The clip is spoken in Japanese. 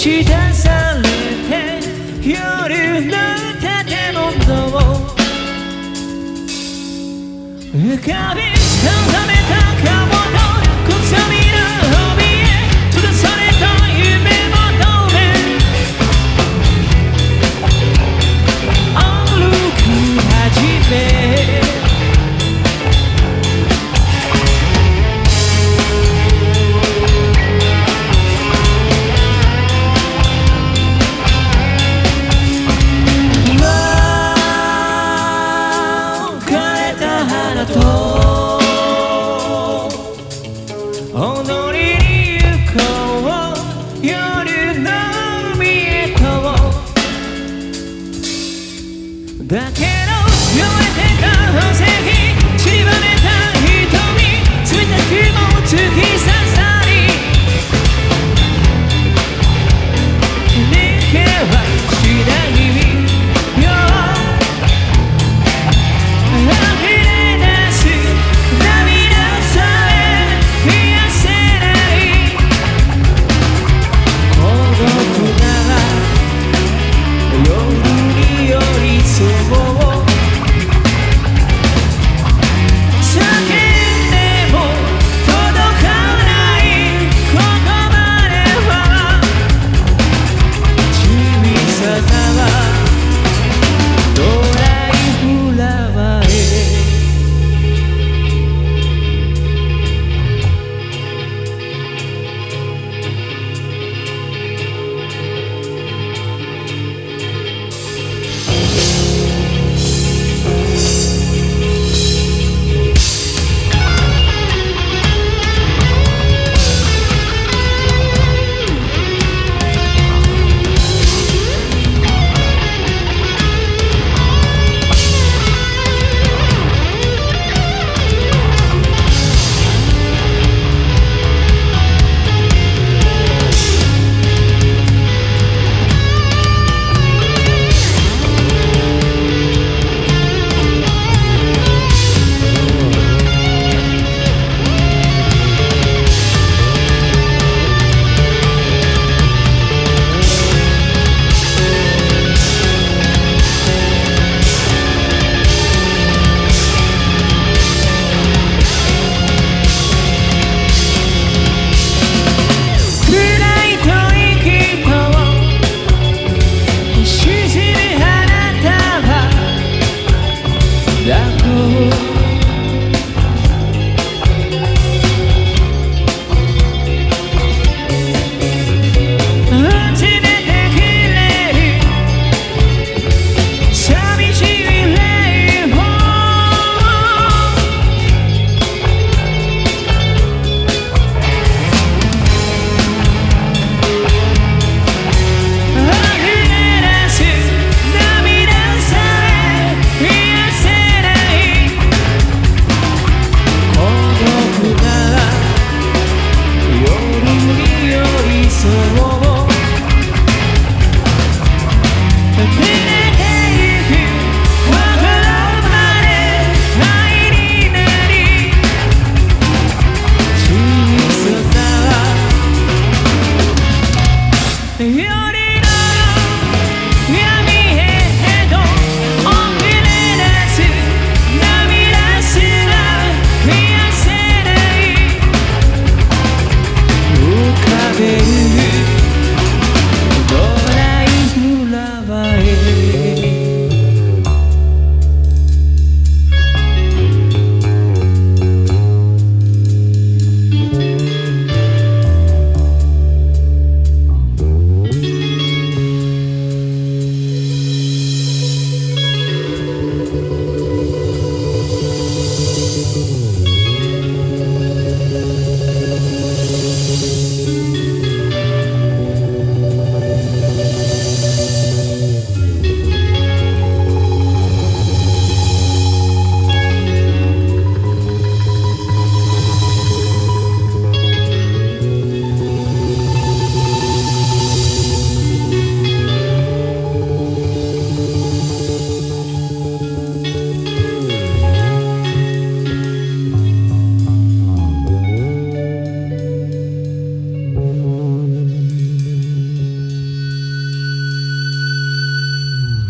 知されて夜の建物を浮かび沈め Here